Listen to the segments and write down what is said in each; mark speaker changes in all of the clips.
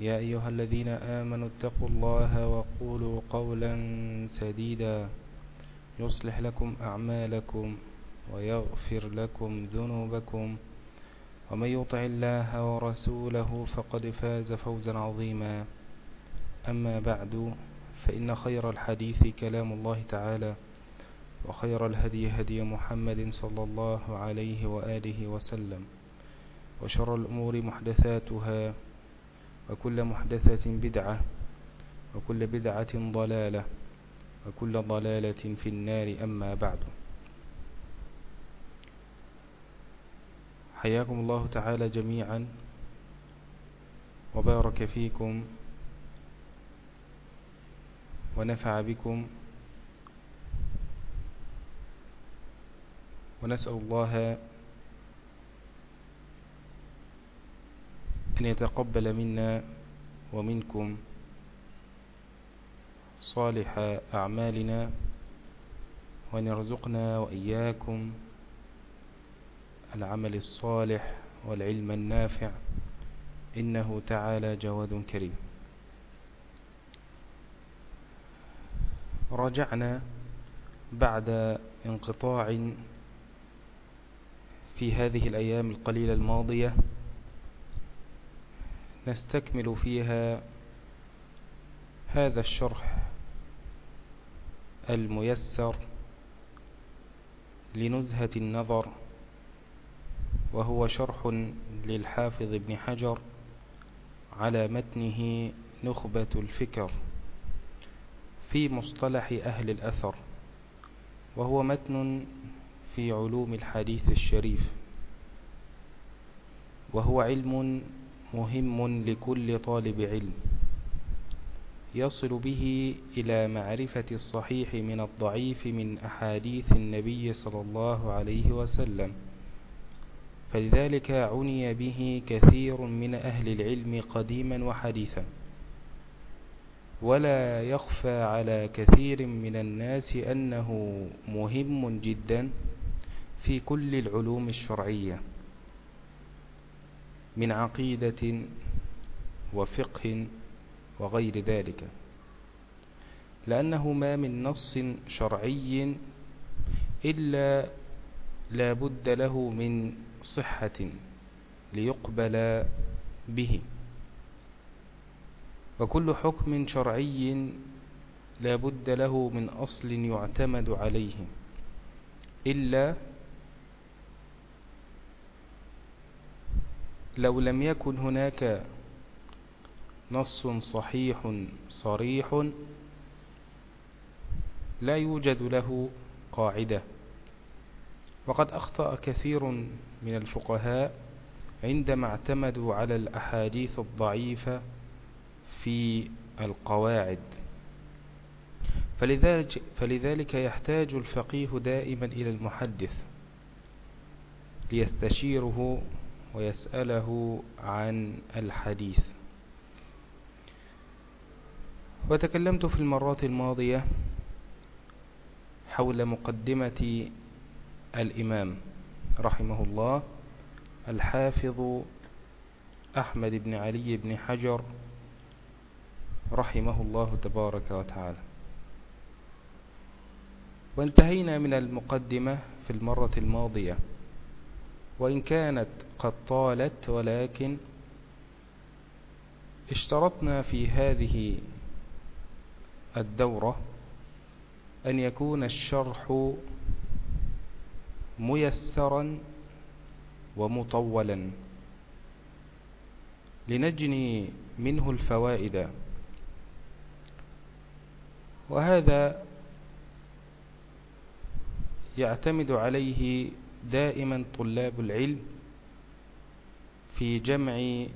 Speaker 1: يا أيها الذين آمنوا اتقوا الله وقولوا قولا سديدا يصلح لكم أعمالكم ويغفر لكم ذنوبكم ومن يطع الله ورسوله فقد فاز فوزا عظيما. أما بعد فإن خير الحديث كلام الله تعالى وخير الهدي هدي محمد صلى الله عليه وآله وسلم وشر الأمور محدثاتها وكل محدثة بدعة وكل بدعة ضلالة وكل ضلالة في النار أما بعد. حياكم الله تعالى جميعا وبارك فيكم ونفع بكم ونسأل الله أن يتقبل منا ومنكم صالح أعمالنا وأن يرزقنا وإياكم العمل الصالح والعلم النافع إنه تعالى جواد كريم. رجعنا بعد انقطاع في هذه الأيام القليلة الماضية نستكمل فيها هذا الشرح الميسر لنزهة النظر وهو شرح للحافظ ابن حجر على متنه نخبة الفكر في مصطلح أهل الأثر وهو متن في علوم الحديث الشريف وهو علم مهم لكل طالب علم. يصل به إلى معرفة الصحيح من الضعيف من أحاديث النبي صلى الله عليه وسلم. فلذلك عني به كثير من أهل العلم قديما وحديثا. ولا يخفى على كثير من الناس أنه مهم جدا في كل العلوم الشرعية. من عقيدة وفقه وغير ذلك لأنه ما من نص شرعي إلا لا بد له من صحة ليقبل به. وكل حكم شرعي لا بد له من أصل يعتمد عليه إلا لو لم يكن هناك نص صحيح صريح لا يوجد له قاعدة. وقد أخطأ كثير من الفقهاء عندما اعتمدوا على الأحاديث الضعيفة في القواعد. فلذلك, فلذلك يحتاج الفقيه دائما إلى المحدث ليستشيره ويسأله عن الحديث. وتكلمت في المرات الماضية حول مقدمة الإمام رحمه الله الحافظ أحمد بن علي بن حجر رحمه الله تبارك وتعالى. وانتهينا من المقدمة في المرة الماضية. وإن كانت قد طالت ولكن اشترطنا في هذه الدورة أن يكون الشرح ميسرا ومطولا. لنجني منه الفوائد. وهذا يعتمد عليه دائما طلاب العلم في جمع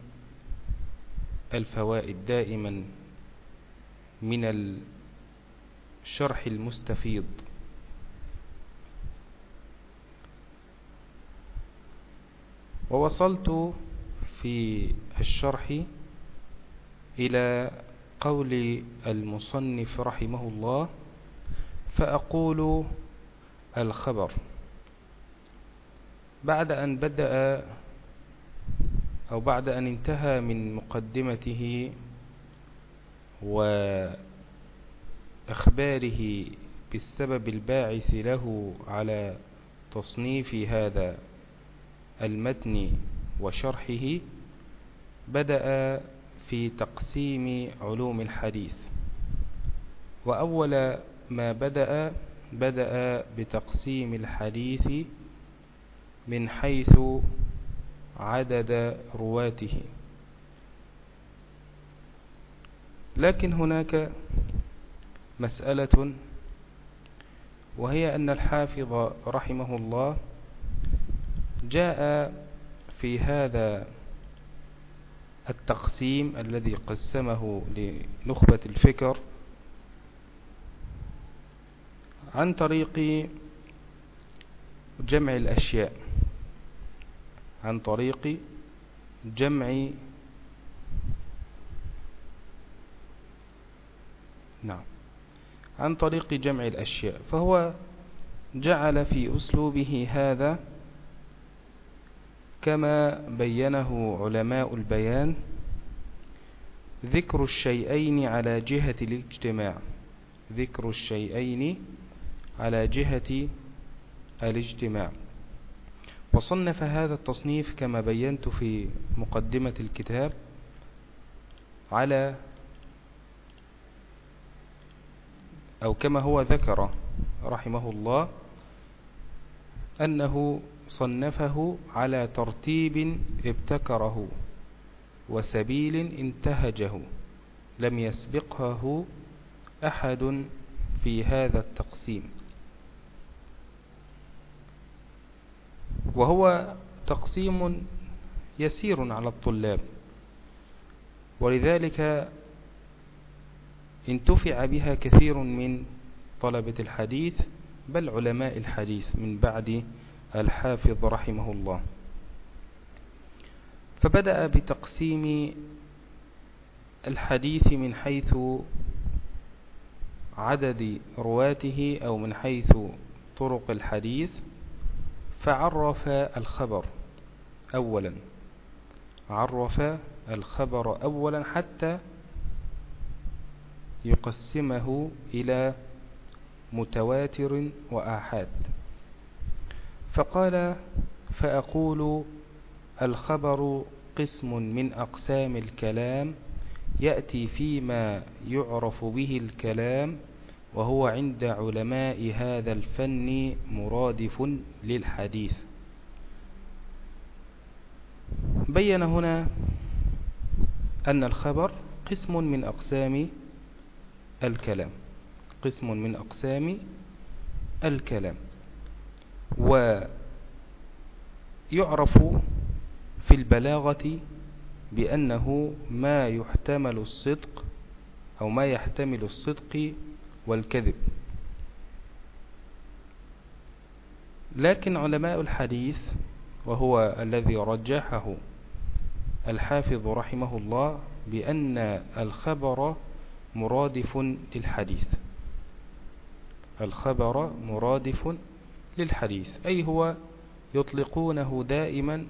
Speaker 1: الفوائد دائما من الشرح المستفيض. ووصلت في الشرح إلى قول المصنف رحمه الله فأقول الخبر. بعد أن بدأ أو بعد أن انتهى من مقدمته وإخباره بالسبب الباعث له على تصنيف هذا المتن وشرحه بدأ في تقسيم علوم الحديث. وأول ما بدأ بدأ بتقسيم الحديث من حيث عدد رواته. لكن هناك مسألة وهي أن الحافظ رحمه الله جاء في هذا التقسيم الذي قسمه لنخبة الفكر عن طريق جمع الأشياء عن طريق جمع نعم. عن طريق جمع الأشياء. فهو جعل في أسلوبه هذا كما بينه علماء البيان ذكر الشيئين على جهة الاجتماع. ذكر الشيئين على جهة الاجتماع. وصنف هذا التصنيف كما بينت في مقدمة الكتاب على أو كما هو ذكر رحمه الله أنه صنفه على ترتيب ابتكره وسبيل انتهجه لم يسبقه أحد في هذا التقسيم. وهو تقسيم يسير على الطلاب. ولذلك انتفع بها كثير من طلبة الحديث بل علماء الحديث من بعد الحافظ رحمه الله. فبدأ بتقسيم الحديث من حيث عدد رواته أو من حيث طرق الحديث. فعرف الخبر أولا. عرف الخبر أولا حتى يقسمه إلى متواتر وآحاد. فقال فأقول الخبر قسم من أقسام الكلام يأتي فيما يعرف به الكلام وهو عند علماء هذا الفن مرادف للحديث. بين هنا أن الخبر قسم من أقسام الكلام. قسم من أقسام الكلام. ويعرف في البلاغة بأنه ما يحتمل الصدق أو ما يحتمل الصدق والكذب. لكن علماء الحديث وهو الذي رجحه الحافظ رحمه الله بأن الخبر مرادف للحديث. الخبر مرادف للحديث أي هو يطلقونه دائما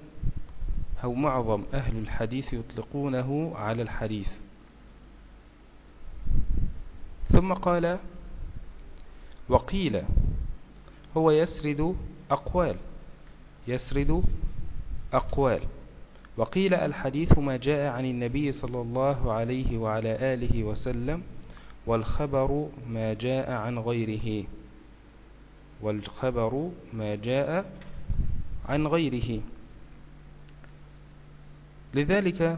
Speaker 1: أو معظم أهل الحديث يطلقونه على الحديث. ثم قال وقيل هو يسرد أقوال يسرد أقوال. وقيل الحديث ما جاء عن النبي صلى الله عليه وعلى آله وسلم والخبر ما جاء عن غيره. والخبر ما جاء عن غيره. لذلك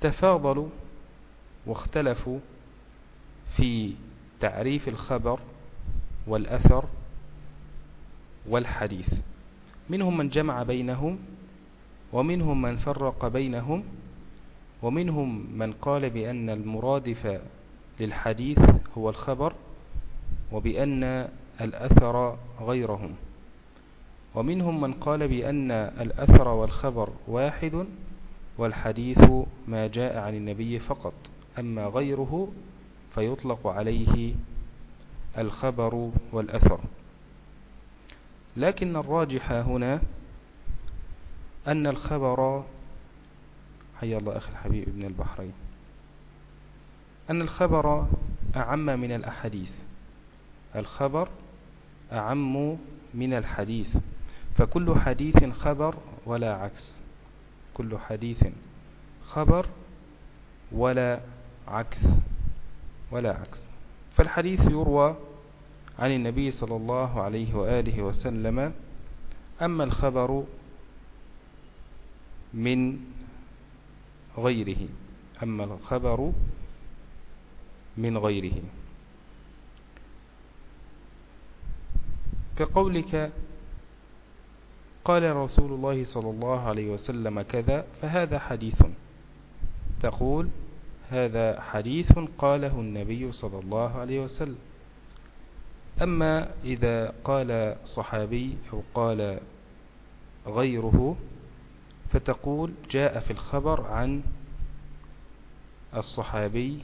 Speaker 1: تفاضلوا واختلفوا في تعريف الخبر والأثر والحديث. منهم من جمع بينهم ومنهم من فرق بينهم ومنهم من قال بأن المرادف للحديث هو الخبر وبأن الأثر غيرهم. ومنهم من قال بأن الأثر والخبر واحد والحديث ما جاء عن النبي فقط. أما غيره فيطلق عليه الخبر والأثر. لكن الراجح هنا أن الخبر حيا الله أخي الحبيب ابن البحرين أن الخبر أعم من الأحاديث. الخبر أعم من الحديث. فكل حديث خبر ولا عكس. كل حديث خبر ولا عكس ولا عكس. فالحديث يروى عن النبي صلى الله عليه وآله وسلم أما الخبر من غيره أما الخبر من غيره. كقولك قال رسول الله صلى الله عليه وسلم كذا فهذا حديث تقول هذا حديث قاله النبي صلى الله عليه وسلم. أما إذا قال صحابي أو قال غيره فتقول جاء في الخبر عن الصحابي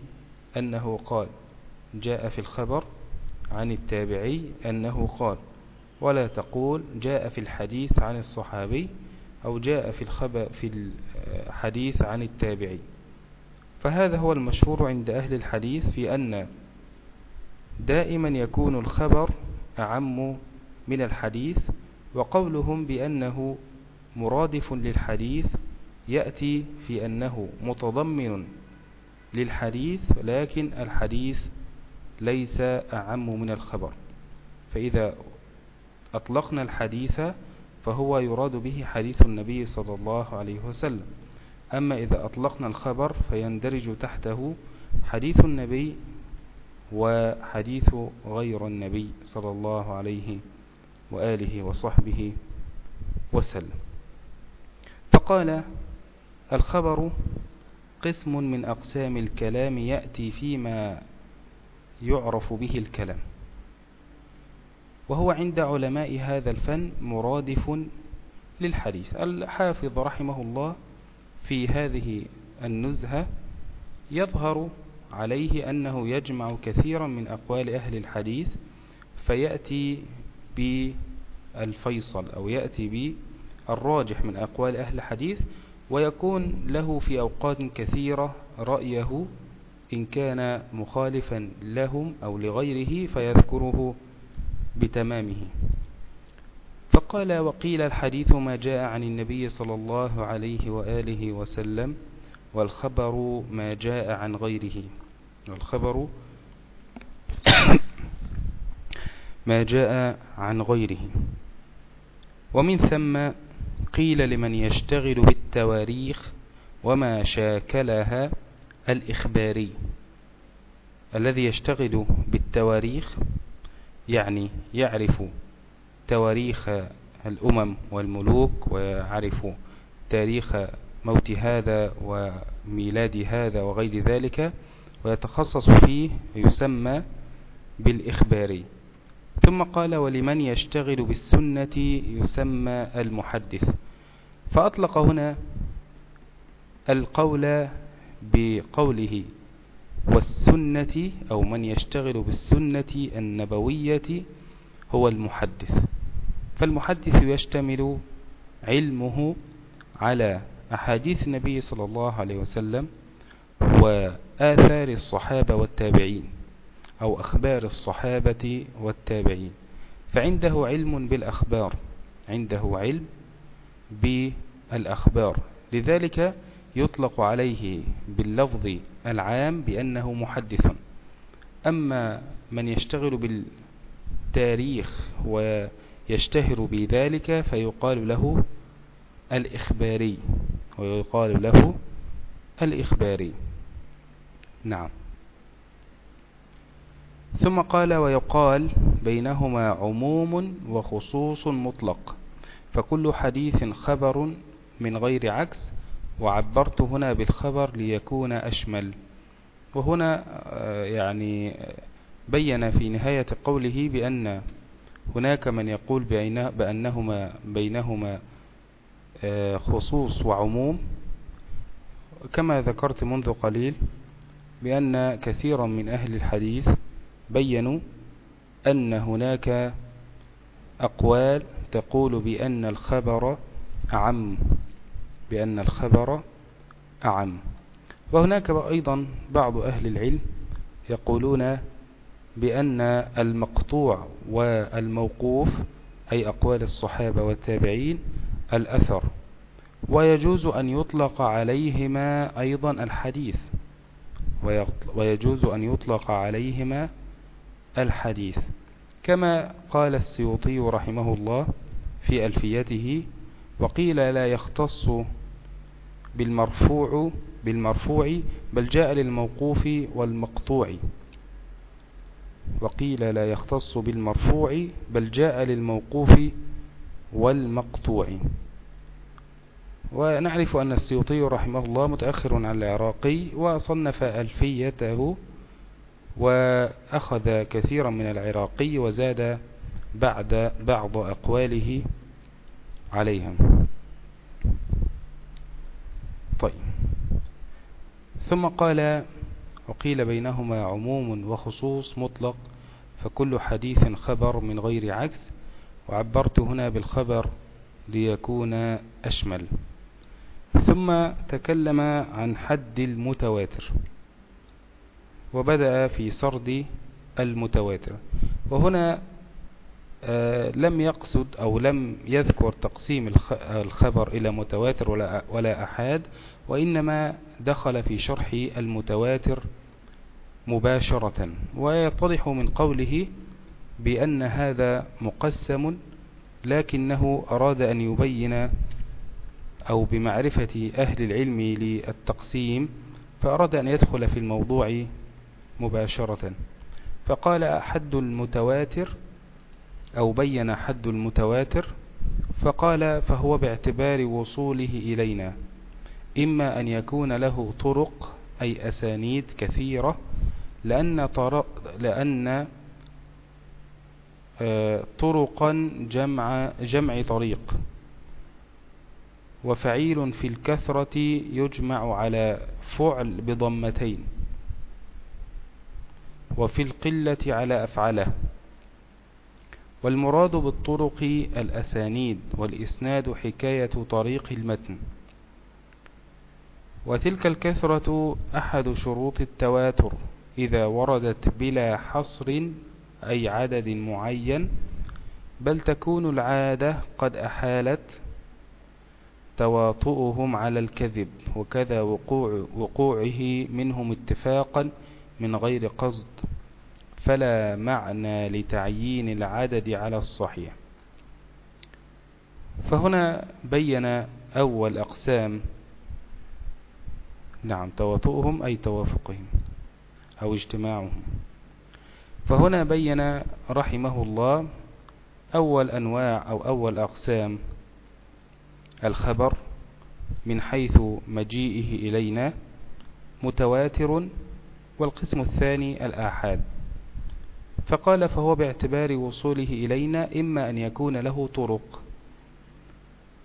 Speaker 1: أنه قال جاء في الخبر عن التابعي أنه قال ولا تقول جاء في الحديث عن الصحابي أو جاء في الخبر في الحديث عن التابعي. فهذا هو المشهور عند أهل الحديث في أن دائما يكون الخبر أعم من الحديث وقولهم بأنه مرادف للحديث يأتي في أنه متضمن للحديث لكن الحديث ليس أعم من الخبر. فإذا أطلقنا الحديث فهو يراد به حديث النبي صلى الله عليه وسلم. أما إذا أطلقنا الخبر فيندرج تحته حديث النبي وحديث غير النبي صلى الله عليه وآله وصحبه وسلم. فقال الخبر قسم من أقسام الكلام يأتي فيما يعرف به الكلام وهو عند علماء هذا الفن مرادف للحديث. الحافظ رحمه الله في هذه النزهة يظهر عليه أنه يجمع كثيرا من أقوال أهل الحديث فيأتي بالفيصل أو يأتي بالراجح من أقوال أهل الحديث ويكون له في أوقات كثيرة رأيه إن كان مخالفا لهم أو لغيره فيذكره بتمامه. فقال وقيل الحديث ما جاء عن النبي صلى الله عليه وآله وسلم والخبر ما جاء عن غيره. والخبر ما جاء عن غيره. ومن ثم قيل لمن يشتغل بالتواريخ وما شاكلها الإخباري. الذي يشتغل بالتواريخ يعني يعرف تواريخ الأمم والملوك ويعرف تاريخ موت هذا وميلاد هذا وغير ذلك ويتخصص فيه يسمى بالإخباري ثم قال ولمن يشتغل بالسنة؟ يسمى المحدث. فأطلق هنا القول بقوله والسنة أو من يشتغل بالسنة النبوية هو المحدث فالمحدث يشتمل علمه على أحاديث النبي صلى الله عليه وسلم وآثار الصحابة والتابعين أو أخبار الصحابة والتابعين. فعنده علم بالأخبار عنده علم بالأخبار. لذلك يطلق عليه باللفظ العام بأنه محدث. أما من يشتغل بالتاريخ ويشتهر بذلك فيقال له الإخباري ويقال له الإخباري. نعم. ثم قال ويقال بينهما عموم وخصوص مطلق فكل حديث خبر من غير عكس وعبرت هنا بالخبر ليكون أشمل. وهنا آه، يعني بين في نهاية قوله بأن هناك من يقول بأنهما بينهما آه، خصوص وعموم. كما ذكرت منذ قليل بأن كثيرا من أهل الحديث بينوا أن هناك أقوال تقول بأن الخبر أعم بأن الخبر أعم. وهناك أيضا بعض أهل العلم يقولون بأن المقطوع والموقوف أي أقوال الصحابة والتابعين الأثر. ويجوز أن يطلق عليهما أيضا الحديث. ويجوز أن يطلق عليهما الحديث. كما قال السيوطي رحمه الله في ألفيته وقيل لا يختص بالمرفوع بالمرفوع بل جاء للموقوف والمقطوع. وقيل لا يختص بالمرفوع بل جاء للموقوف والمقطوع. ونعرف أن السيوطي رحمه الله متأخر عن العراقي وصنف ألفيته وأخذ كثيرا من العراقي وزاد بعد بعض أقواله عليها. طيب. ثم قال وقيل بينهما عموم وخصوص مطلق فكل حديث خبر من غير عكس وعبرت هنا بالخبر ليكون أشمل. ثم تكلم عن حد المتواتر وبدأ في سرد المتواتر. وهنا آه، لم يقصد أو لم يذكر تقسيم الخبر إلى متواتر ولا, ولا أحاد وإنما دخل في شرح المتواتر مباشرة ويتضح من قوله بأن هذا مقسم لكنه أراد أن يبين أو بمعرفة أهل العلم للتقسيم فأراد أن يدخل في الموضوع مباشرة. فقال حد المتواتر أو بين حد المتواتر فقال فهو باعتبار وصوله إلينا. إما أن يكون له طرق أي أسانيد كثيرة لأن, لأن آه، طرقا جمع, جمع طريق. وفعيل في الكثرة يجمع على فعل بضمتين. وفي القلة على أفعله. والمراد بالطرق الأسانيد والإسناد حكاية طريق المتن. وتلك الكثرة أحد شروط التواتر إذا وردت بلا حصر أي عدد معين بل تكون العادة قد أحالت تواطؤهم على الكذب وكذا وقوع وقوعه منهم اتفاقا من غير قصد فلا معنى لتعيين العدد على الصحيح. فهنا بين أول أقسام نعم تواطؤهم أي توافقهم أو اجتماعهم. فهنا بين رحمه الله أول أنواع أو أول أقسام الخبر من حيث مجيئه إلينا متواتر والقسم الثاني الآحاد. فقال فهو باعتبار وصوله إلينا إما أن يكون له طرق.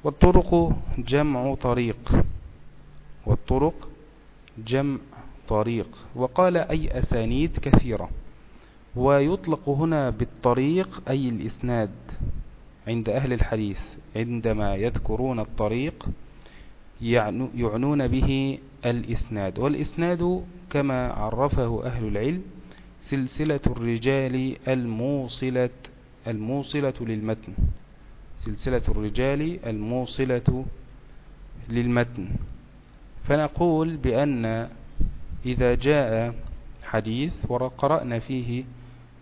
Speaker 1: والطرق جمع طريق. والطرق جمع طريق وقال أي أسانيد كثيرة. ويطلق هنا بالطريق أي الإسناد عند أهل الحديث عندما يذكرون الطريق يعنون به الإسناد. والإسناد كما عرفه أهل العلم سلسلة الرجال الموصلة الموصلة للمتن. سلسلة الرجال الموصلة للمتن. فنقول بأن إذا جاء حديث وقرأنا فيه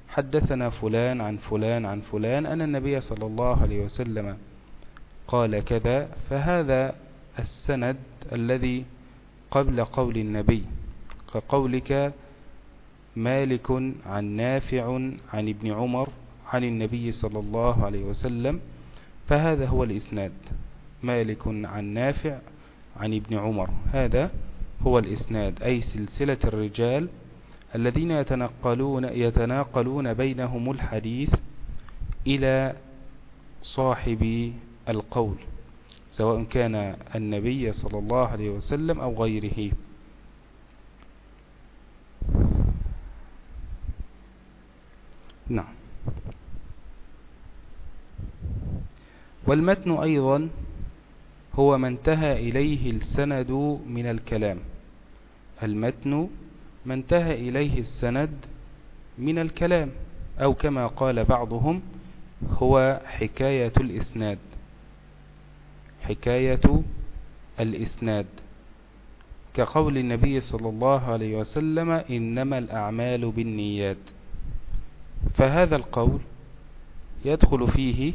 Speaker 1: حدثنا فلان عن فلان عن فلان أن النبي صلى الله عليه وسلم قال كذا فهذا السند الذي قبل قول النبي كقولك مالك عن نافع عن ابن عمر عن النبي صلى الله عليه وسلم فهذا هو الإسناد مالك عن نافع عن ابن عمر. هذا هو الإسناد أي سلسلة الرجال الذين يتنقلون, يتناقلون بينهم الحديث إلى صاحب القول سواء كان النبي صلى الله عليه وسلم أو غيره. نعم. والمتن أيضا هو ما انتهى إليه السند من الكلام المتن ما انتهى إليه السند من الكلام أو كما قال بعضهم هو حكاية الإسناد حكاية الإسناد. كقول النبي صلى الله عليه وسلم إنما الأعمال بالنيات. فهذا القول يدخل فيه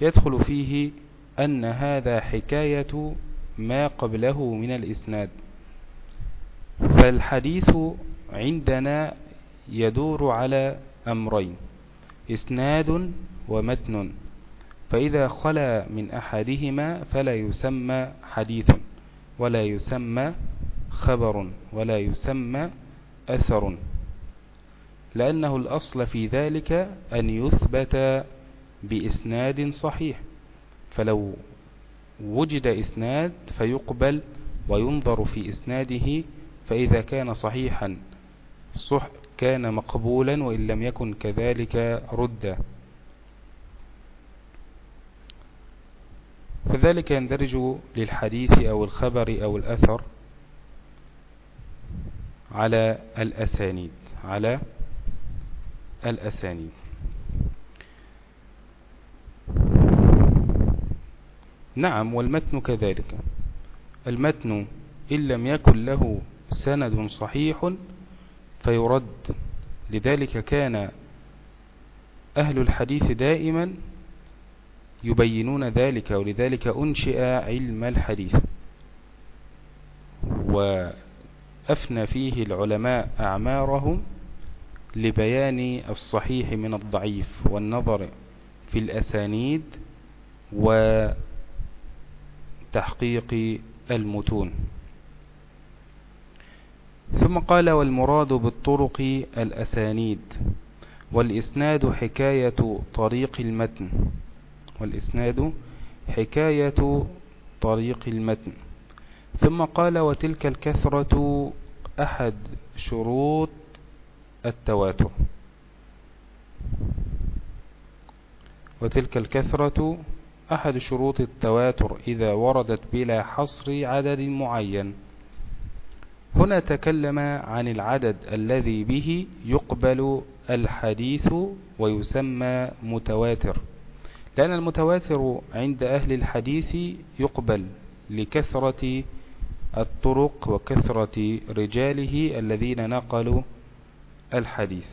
Speaker 1: يدخل فيه أن هذا حكاية ما قبله من الإسناد. فالحديث عندنا يدور على أمرين إسناد ومتن. فإذا خلا من أحدهما فلا يسمى حديث ولا يسمى خبر ولا يسمى أثر. لأنه الأصل في ذلك أن يثبت بإسناد صحيح فلو وجد إسناد فيقبل وينظر في إسناده فإذا كان صحيحا صح كان مقبولا وإن لم يكن كذلك رد. فذلك يندرج للحديث أو الخبر أو الأثر على الأسانيد على الأسانيد. نعم والمتن كذلك. المتن إن لم يكن له سند صحيح فيرد. لذلك كان أهل الحديث دائما يبينون ذلك ولذلك أنشئ علم الحديث. وأفنى فيه العلماء أعمارهم لبيان الصحيح من الضعيف والنظر في الأسانيد وتحقيق المتون. ثم قال والمراد بالطرق الأسانيد والإسناد حكاية طريق المتن. والإسناد حكاية طريق المتن. ثم قال وتلك الكثرة أحد شروط التواتر. وتلك الكثرة أحد شروط التواتر إذا وردت بلا حصر عدد معين. هنا تكلم عن العدد الذي به يقبل الحديث ويسمى متواتر. لأن المتواتر عند أهل الحديث يقبل لكثرة الطرق وكثرة رجاله الذين نقلوا الحديث.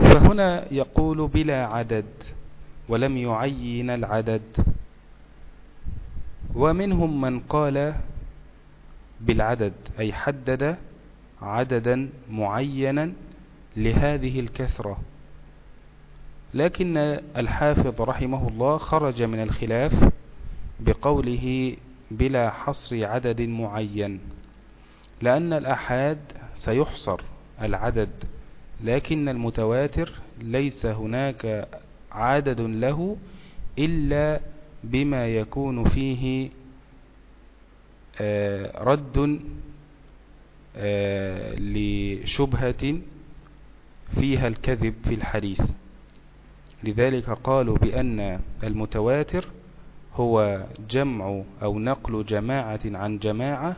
Speaker 1: فهنا يقول بلا عدد ولم يعين العدد. ومنهم من قال بالعدد أي حدد عددا معينا لهذه الكثرة. لكن الحافظ رحمه الله خرج من الخلاف بقوله بلا حصر عدد معين لأن الأحاد سيحصر العدد لكن المتواتر ليس هناك عدد له إلا بما يكون فيه آه، رد آه، لشبهة فيها الكذب في الحديث. لذلك قالوا بأن المتواتر هو جمع أو نقل جماعة عن جماعة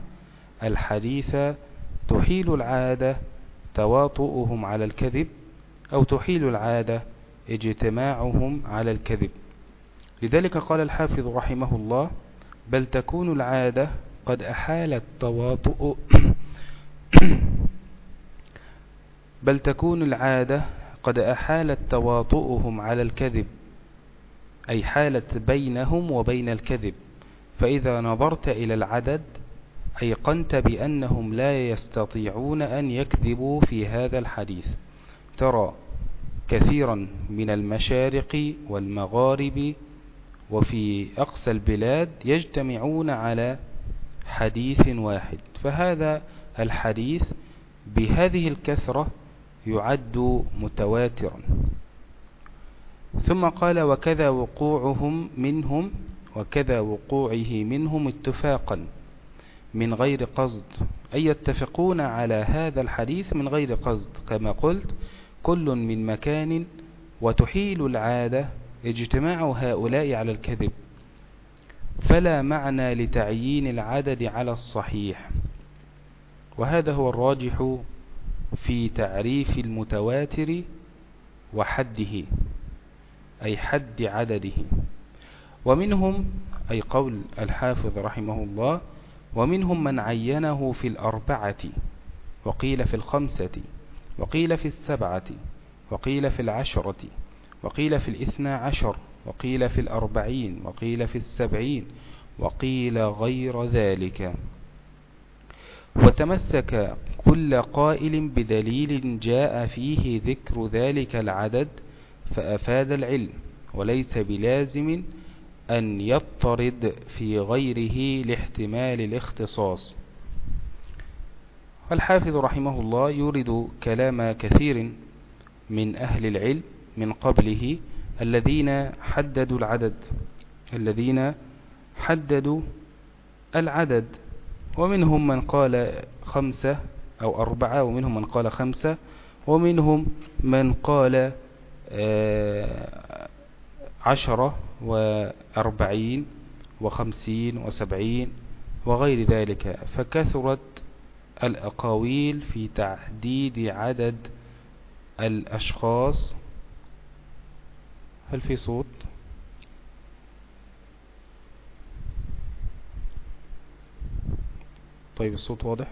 Speaker 1: الحديث تحيل العادة تواطؤهم على الكذب أو تحيل العادة اجتماعهم على الكذب. لذلك قال الحافظ رحمه الله بل تكون العادة قد أحالت تواطؤ بل تكون العادة قد أحالت تواطؤهم على الكذب أي حالت بينهم وبين الكذب. فإذا نظرت إلى العدد أيقنت بأنهم لا يستطيعون أن يكذبوا في هذا الحديث. ترى كثيرا من المشارق والمغارب وفي أقصى البلاد يجتمعون على حديث واحد. فهذا الحديث بهذه الكثرة يعد متواترا. ثم قال وكذا وقوعهم منهم وكذا وقوعه منهم اتفاقا من غير قصد. أي يتفقون على هذا الحديث من غير قصد. كما قلت كل من مكان وتحيل العادة اجتماع هؤلاء على الكذب. فلا معنى لتعيين العدد على الصحيح. وهذا هو الراجح في تعريف المتواتر وحده أي حد عدده. ومنهم أي قول الحافظ رحمه الله ومنهم من عينه في الأربعة وقيل في الخمسة. وقيل في السبعة وقيل في العشرة وقيل في الاثنى عشر وقيل في الأربعين وقيل في السبعين وقيل غير ذلك. وتمسك كل قائل بدليل جاء فيه ذكر ذلك العدد فأفاد العلم وليس بلازم أن يطرد في غيره لاحتمال الاختصاص. والحافظ رحمه الله يورد كلام كثير من أهل العلم من قبله الذين حددوا العدد الذين حددوا العدد. ومنهم من قال خمسة أو أربعة ومنهم من قال خمسة ومنهم من قال آه، عشرة وأربعين وخمسين وسبعين وغير ذلك. فكثرت الأقاويل في تحديد عدد الأشخاص. هل في صوت؟ طيب الصوت واضح؟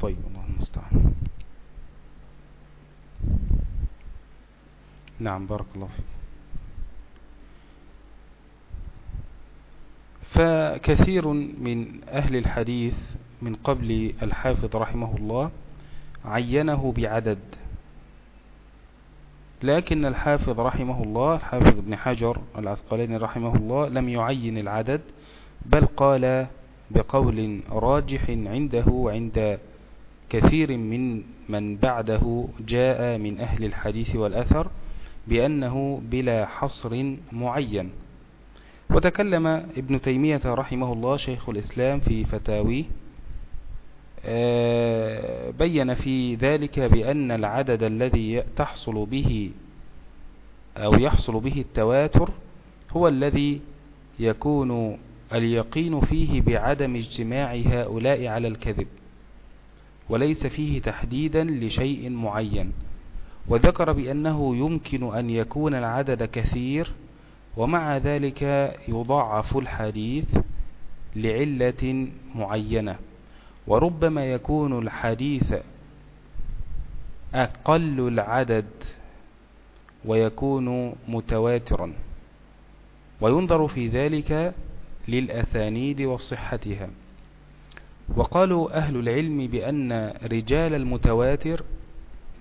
Speaker 1: طيب الله المستعان. نعم بارك الله فيك. فكثير من أهل الحديث من قبل الحافظ رحمه الله عينه بعدد. لكن الحافظ رحمه الله الحافظ ابن حجر العسقلاني رحمه الله لم يعين العدد بل قال بقول راجح عنده وعند كثير من من بعده جاء من أهل الحديث والأثر بأنه بلا حصر معين. وتكلم ابن تيمية رحمه الله شيخ الإسلام في فتاويه آه، بين في ذلك بأن العدد الذي تحصل به أو يحصل به التواتر هو الذي يكون اليقين فيه بعدم اجتماع هؤلاء على الكذب وليس فيه تحديدا لشيء معين. وذكر بأنه يمكن أن يكون العدد كثير ومع ذلك يضعف الحديث لعلة معينة. وربما يكون الحديث أقل العدد ويكون متواترا. وينظر في ذلك للأسانيد وصحتها. وقالوا أهل العلم بأن رجال المتواتر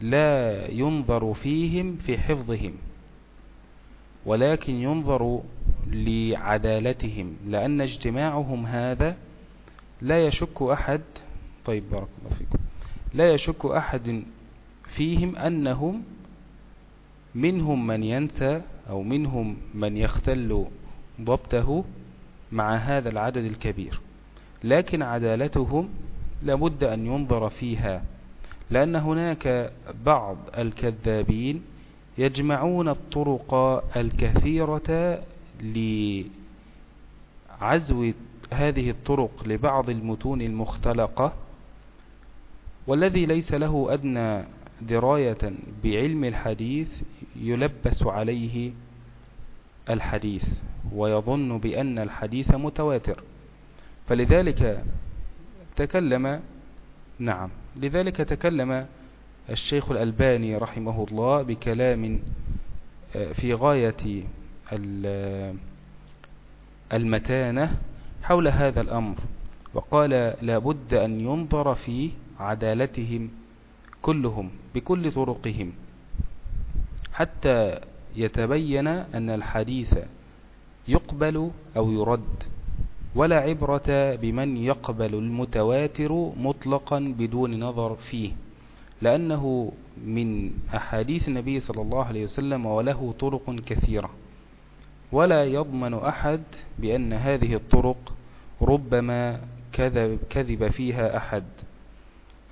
Speaker 1: لا ينظر فيهم في حفظهم. ولكن ينظر لعدالتهم لأن اجتماعهم هذا لا يشك أحد طيب بارك الله فيكم لا يشك أحد فيهم أنهم منهم من ينسى أو منهم من يختل ضبطه مع هذا العدد الكبير. لكن عدالتهم لابد أن ينظر فيها لأن هناك بعض الكذابين يجمعون الطرق الكثيرة لعزو هذه الطرق لبعض المتون المختلقة والذي ليس له الحديث ويظن بأن الحديث متواتر. فلذلك تكلم نعم لذلك تكلم الشيخ الألباني رحمه الله بكلام آه، في غاية المتانة حول هذا الأمر وقال لا بد أن ينظر في عدالتهم كلهم بكل طرقهم حتى يتبين أن الحديث يقبل أو يرد ولا عبرة بمن يقبل المتواتر مطلقا بدون نظر فيه. لأنه من أحاديث النبي صلى الله عليه وسلم وله طرق كثيرة. ولا يضمن أحد بأن هذه الطرق ربما كذب, كذب فيها أحد.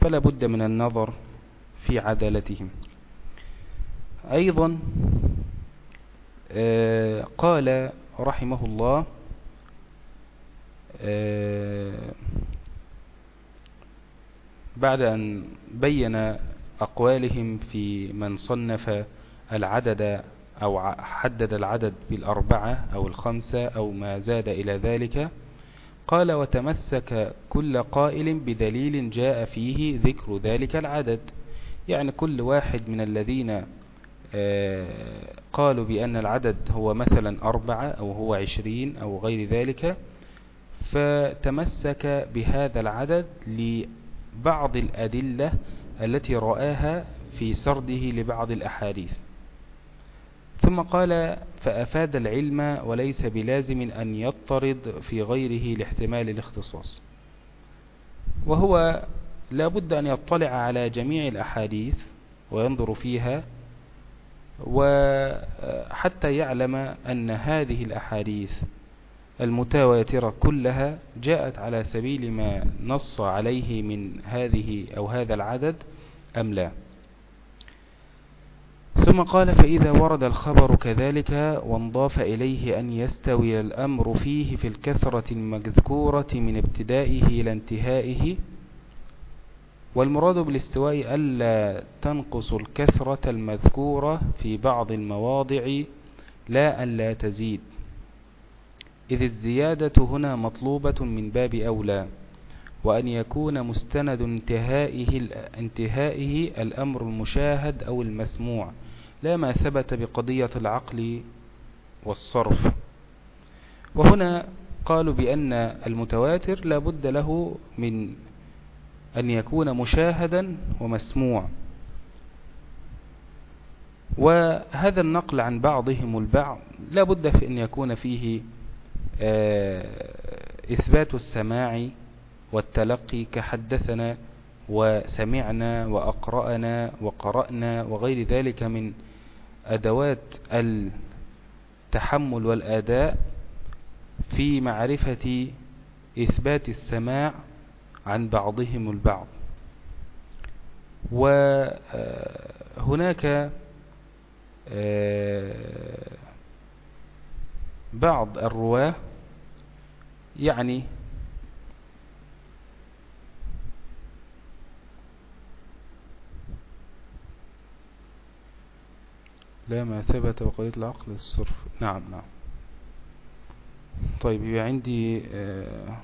Speaker 1: فلا بد من النظر في عدالتهم. أيضا آه، قال رحمه الله آه، بعد أن بين أقوالهم في من صنف العدد أو حدد العدد بالأربعة أو الخمسة أو ما زاد إلى ذلك قال وتمسك كل قائل بدليل جاء فيه ذكر ذلك العدد. يعني كل واحد من الذين آه، قالوا بأن العدد هو مثلا أربعة أو هو عشرين أو غير ذلك فتمسك بهذا العدد لبعض الأدلة التي رآها في سرده لبعض الأحاديث. ثم قال فأفاد العلم وليس بلازم أن يضطرد في غيره لاحتمال الاختصاص وهو لا بد أن يطلع على جميع الأحاديث وينظر فيها وحتى يعلم أن هذه الأحاديث المتواترة كلها جاءت على سبيل ما نص عليه من هذه أو هذا العدد أم لا. ثم قال فإذا ورد الخبر كذلك وانضاف إليه أن يستوي الأمر فيه في الكثرة المذكورة من ابتدائه إلى انتهائه والمراد بالاستواء ألا تنقص الكثرة المذكورة في بعض المواضع لا ألا تزيد. إذ الزيادة هنا مطلوبة من باب أولى وأن يكون مستند انتهائه, انتهائه الأمر المشاهد أو المسموع لا ما ثبت بقضية العقل والصرف. وهنا قالوا بأن المتواتر لا بد له من أن يكون مشاهدا ومسموع. وهذا النقل عن بعضهم البعض لا بد في أن يكون فيه إثبات السماع والتلقي كحدثنا وسمعنا وأقرأنا وقرأنا وغير ذلك من أدوات التحمل والآداء في معرفة إثبات السماع عن بعضهم البعض. وهناك آه، بعض الرواة يعني لا ما ثبت بقضية العقل الصرف. نعم نعم. طيب يبقى عندي آه،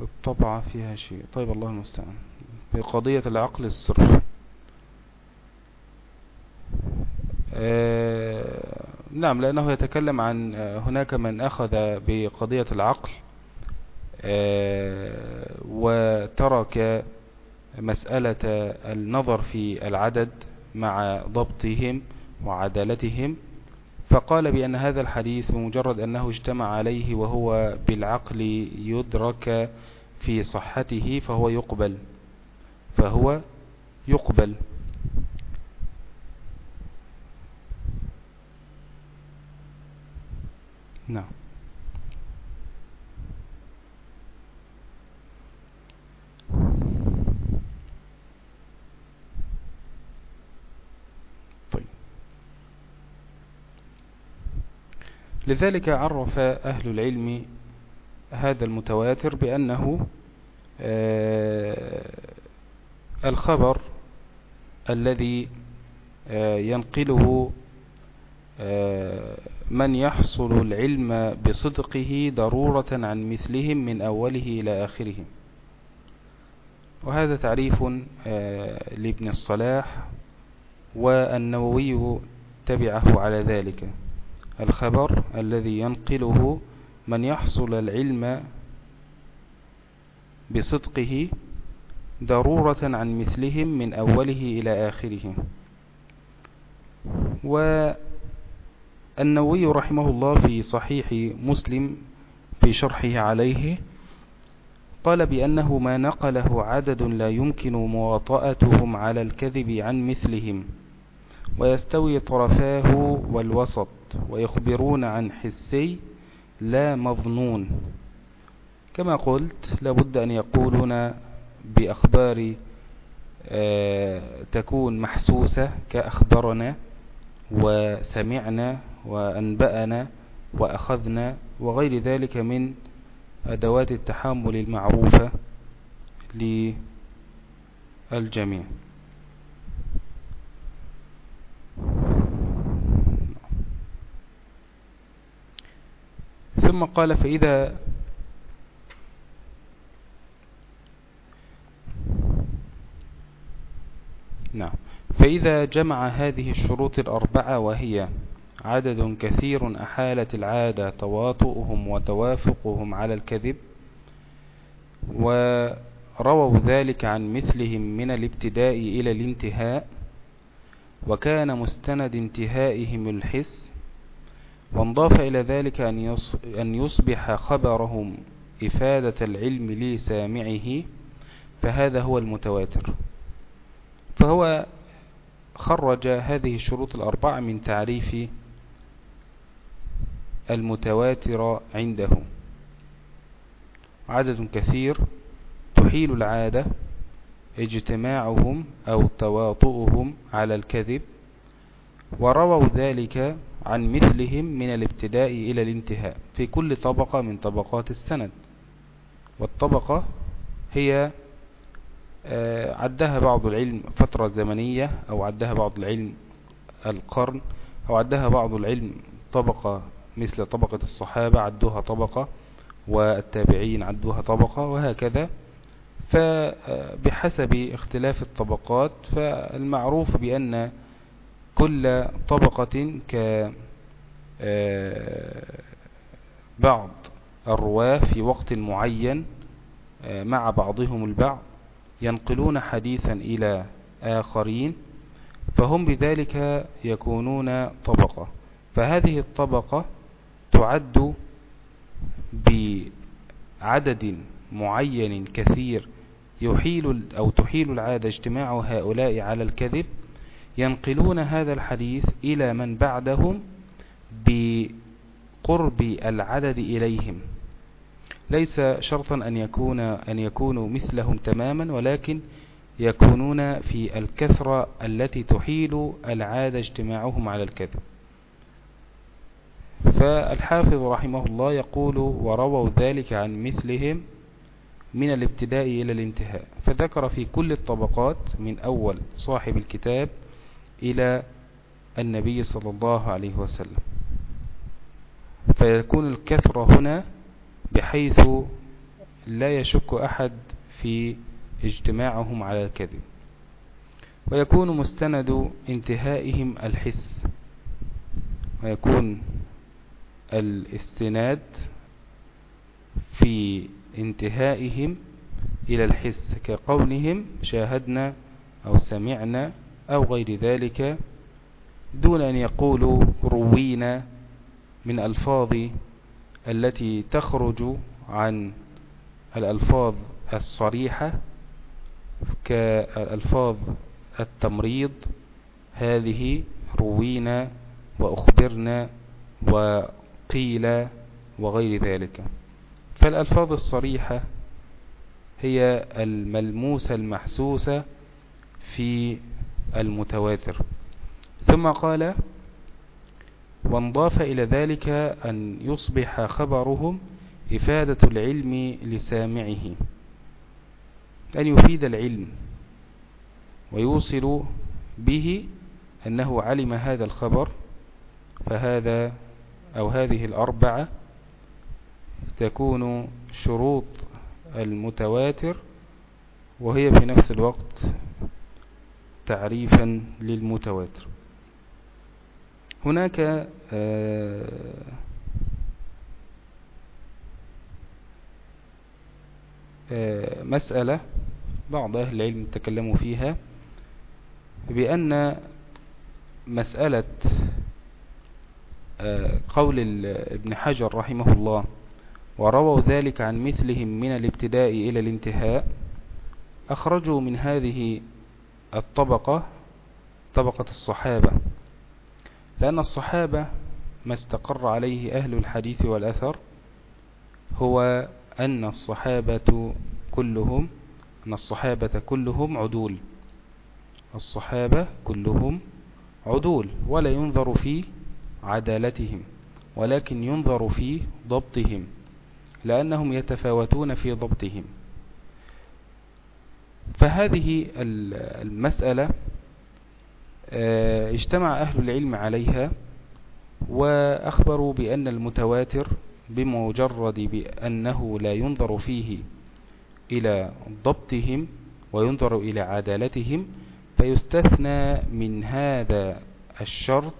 Speaker 1: الطبعة فيها شيء. طيب الله المستعان. بقضية العقل الصرف. آه، نعم لأنه يتكلم عن آه، هناك من أخذ بقضية العقل وترك مسألة النظر في العدد مع ضبطهم وعدالتهم فقال بأن هذا الحديث بمجرد أنه اجتمع عليه وهو بالعقل يدرك في صحته فهو يقبل فهو يقبل. نعم. لذلك عرف أهل العلم هذا المتواتر بأنه آه، الخبر الذي آه، ينقله آه، من يحصل العلم بصدقه ضرورة عن مثلهم من أوله إلى آخره. وهذا تعريف آه، لابن الصلاح والنووي تبعه على ذلك. الخبر الذي ينقله من يحصل العلم بصدقه ضرورة عن مثلهم من أوله إلى آخره. والنووي رحمه الله في صحيح مسلم في شرحه عليه قال بأنه ما نقله عدد لا يمكن مواطأتهم على الكذب عن مثلهم ويستوي طرفاه والوسط ويخبرون عن حسي لا مظنون. كما قلت لابد أن يقولون بأخبار آه، تكون محسوسة كأخبرنا وسمعنا وأنبأنا وأخذنا وغير ذلك من أدوات التحمل المعروفة للجميع. ثم قال فإذا نعم. فإذا جمع هذه الشروط الأربعة وهي عدد كثير أحالت العادة تواطؤهم وتوافقهم على الكذب ورووا ذلك عن مثلهم من الابتداء إلى الانتهاء وكان مستند انتهائهم الحس وانضاف إلى ذلك أن يصبح خبرهم إفادة العلم لسامعه فهذا هو المتواتر. فهو خرج هذه الشروط الأربعة من تعريف المتواتر عنده. عدد كثير تحيل العادة اجتماعهم أو تواطؤهم على الكذب ورووا ذلك عن مثلهم من الابتداء إلى الانتهاء في كل طبقة من طبقات السند. والطبقة هي آه، عدها بعض العلم فترة زمنية أو عدها بعض العلم القرن أو عدها بعض العلم طبقة مثل طبقة الصحابة عدوها طبقة والتابعين عدوها طبقة وهكذا. فبحسب اختلاف الطبقات فالمعروف بأن كل طبقة ك آه، بعض الرواة في وقت معين آه، مع بعضهم البعض ينقلون حديثا إلى آخرين فهم بذلك يكونون طبقة. فهذه الطبقة تعد بعدد معين كثير يحيل أو تحيل العادة اجتماع هؤلاء على الكذب ينقلون هذا الحديث إلى من بعدهم بقرب العدد إليهم. ليس شرطا أن, يكون أن يكونوا مثلهم تماما ولكن يكونون في الكثرة التي تحيل العادة اجتماعهم على الكذب. فالحافظ رحمه الله يقول ورووا ذلك عن مثلهم من الابتداء إلى الانتهاء. فذكر في كل الطبقات من أول صاحب الكتاب إلى النبي صلى الله عليه وسلم. فيكون الكثرة هنا بحيث لا يشك أحد في اجتماعهم على الكذب. ويكون مستند انتهائهم الحس. ويكون الاستناد في انتهائهم إلى الحس كقولهم شاهدنا أو سمعنا أو غير ذلك دون أن يقولوا روينا من ألفاظ التي تخرج عن الألفاظ الصريحة كالألفاظ التمريض هذه روينا وأخبرنا وقيل وغير ذلك. فالألفاظ الصريحة هي الملموسة المحسوسة في المتواتر. ثم قال وانضاف إلى ذلك أن يصبح خبرهم إفادة العلم لسامعه أن يفيد العلم ويوصل به أنه علم هذا الخبر فهذا أو هذه الأربعة تكون شروط المتواتر وهي في نفس الوقت تعريفا للمتواتر. هناك آه، مسألة بعض أهل العلم تكلموا فيها بأن مسألة قول ابن حجر رحمه الله ورووا ذلك عن مثلهم من الابتداء إلى الانتهاء. أخرجوا من هذه الطبقة طبقة الصحابة لأن الصحابة ما استقر عليه أهل الحديث والأثر هو أن الصحابة كلهم أن الصحابة كلهم عدول. الصحابة كلهم عدول ولا ينظر في عدالتهم ولكن ينظر في ضبطهم لأنهم يتفاوتون في ضبطهم. فهذه المسألة آه، اجتمع أهل العلم عليها وأخبروا بأن المتواتر بمجرد بأنه لا ينظر فيه إلى ضبطهم وينظر إلى عدالتهم فيستثنى من هذا الشرط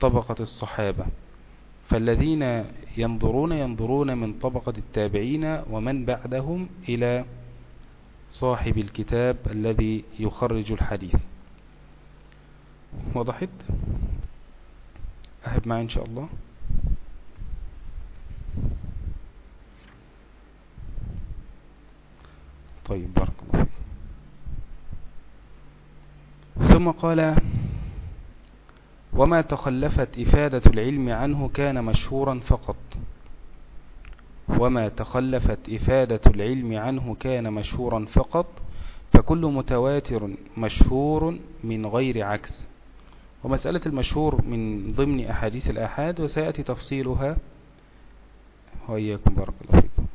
Speaker 1: طبقة الصحابة. فالذين ينظرون ينظرون من طبقة التابعين ومن بعدهم إلى صاحب الكتاب الذي يخرج الحديث. وضحت أحب معي إن شاء الله. طيب بارك الله فيك. ثم قال وما تخلفت إفادة العلم عنه كان مشهورا فقط. وما تخلفت إفادة العلم عنه كان مشهورا فقط فكل متواتر مشهور من غير عكس. ومسألة المشهور من ضمن أحاديث الآحاد وسيأتي تفصيلها وإياكم بارك الله فيكم.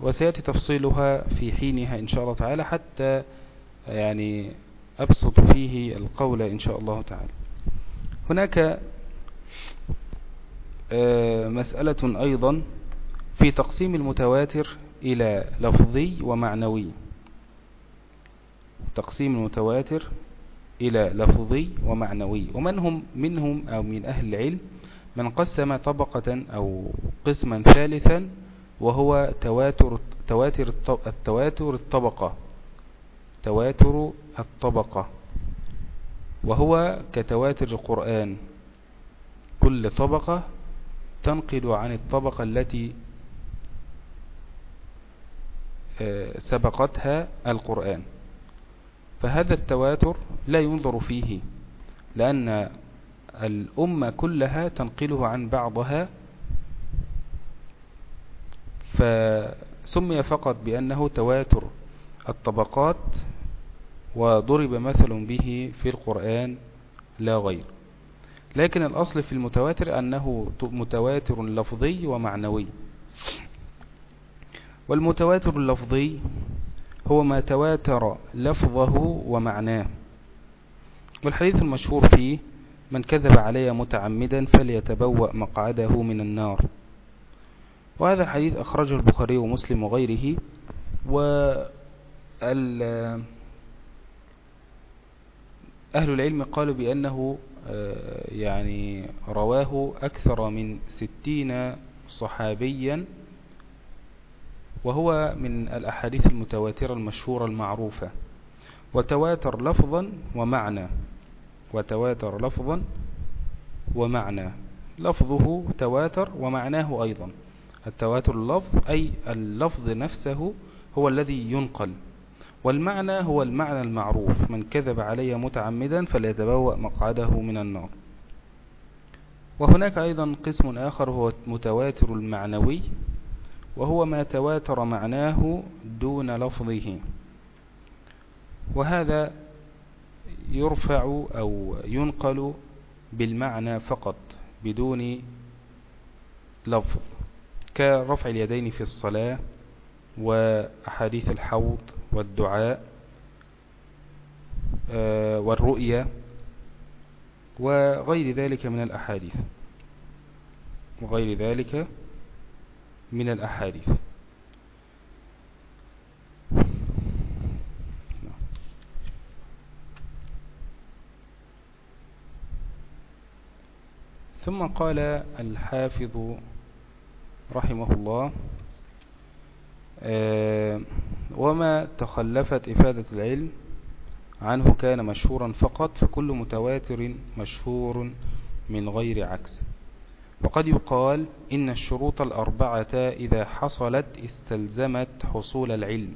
Speaker 1: وسيأتي تفصيلها في حينها إن شاء الله تعالى حتى يعني أبسط فيه القول إن شاء الله تعالى. هناك آه، مسألة أيضا في تقسيم المتواتر إلى لفظي ومعنوي. تقسيم المتواتر إلى لفظي ومعنوي. ومن هم منهم أو من أهل العلم من قسم طبقة أو قسما ثالثا وهو تواتر تواتر التواتر الطبقة. تواتر الطبقة. وهو كتواتر القرآن. كل طبقة تنقل عن الطبقة التي آه، سبقتها القرآن. فهذا التواتر لا ينظر فيه لأن الأمة كلها تنقله عن بعضها. فسمي فقط بأنه تواتر الطبقات وضرب مثل به في القرآن لا غير. لكن الأصل في المتواتر أنه متواتر لفظي ومعنوي. والمتواتر اللفظي هو ما تواتر لفظه ومعناه. والحديث المشهور فيه من كذب علي متعمدا فليتبوأ مقعده من النار. وهذا الحديث أخرجه البخاري ومسلم وغيره. وال أهل العلم قالوا بأنه آه، يعني رواه أكثر من ستين صحابيا وهو من الأحاديث المتواترة المشهورة المعروفة. وتواتر لفظا ومعنى. وتواتر لفظا ومعنى. لفظه تواتر ومعناه أيضا. التواتر اللفظ أي اللفظ نفسه هو الذي ينقل. والمعنى هو المعنى المعروف. من كذب علي متعمدا فليتبوأ مقعده من النار. وهناك أيضا قسم آخر هو متواتر المعنوي وهو ما تواتر معناه دون لفظه. وهذا يرفع أو ينقل بالمعنى فقط بدون لفظ كرفع اليدين في الصلاة وأحاديث الحوض والدعاء آه، والرؤية وغير ذلك من الأحاديث. وغير ذلك من الأحاديث. ثم قال الحافظ رحمه الله وما تخلفت إفادة العلم عنه كان مشهورا فقط فكل متواتر مشهور من غير عكس. وقد يقال إن الشروط الأربعة إذا حصلت استلزمت حصول العلم.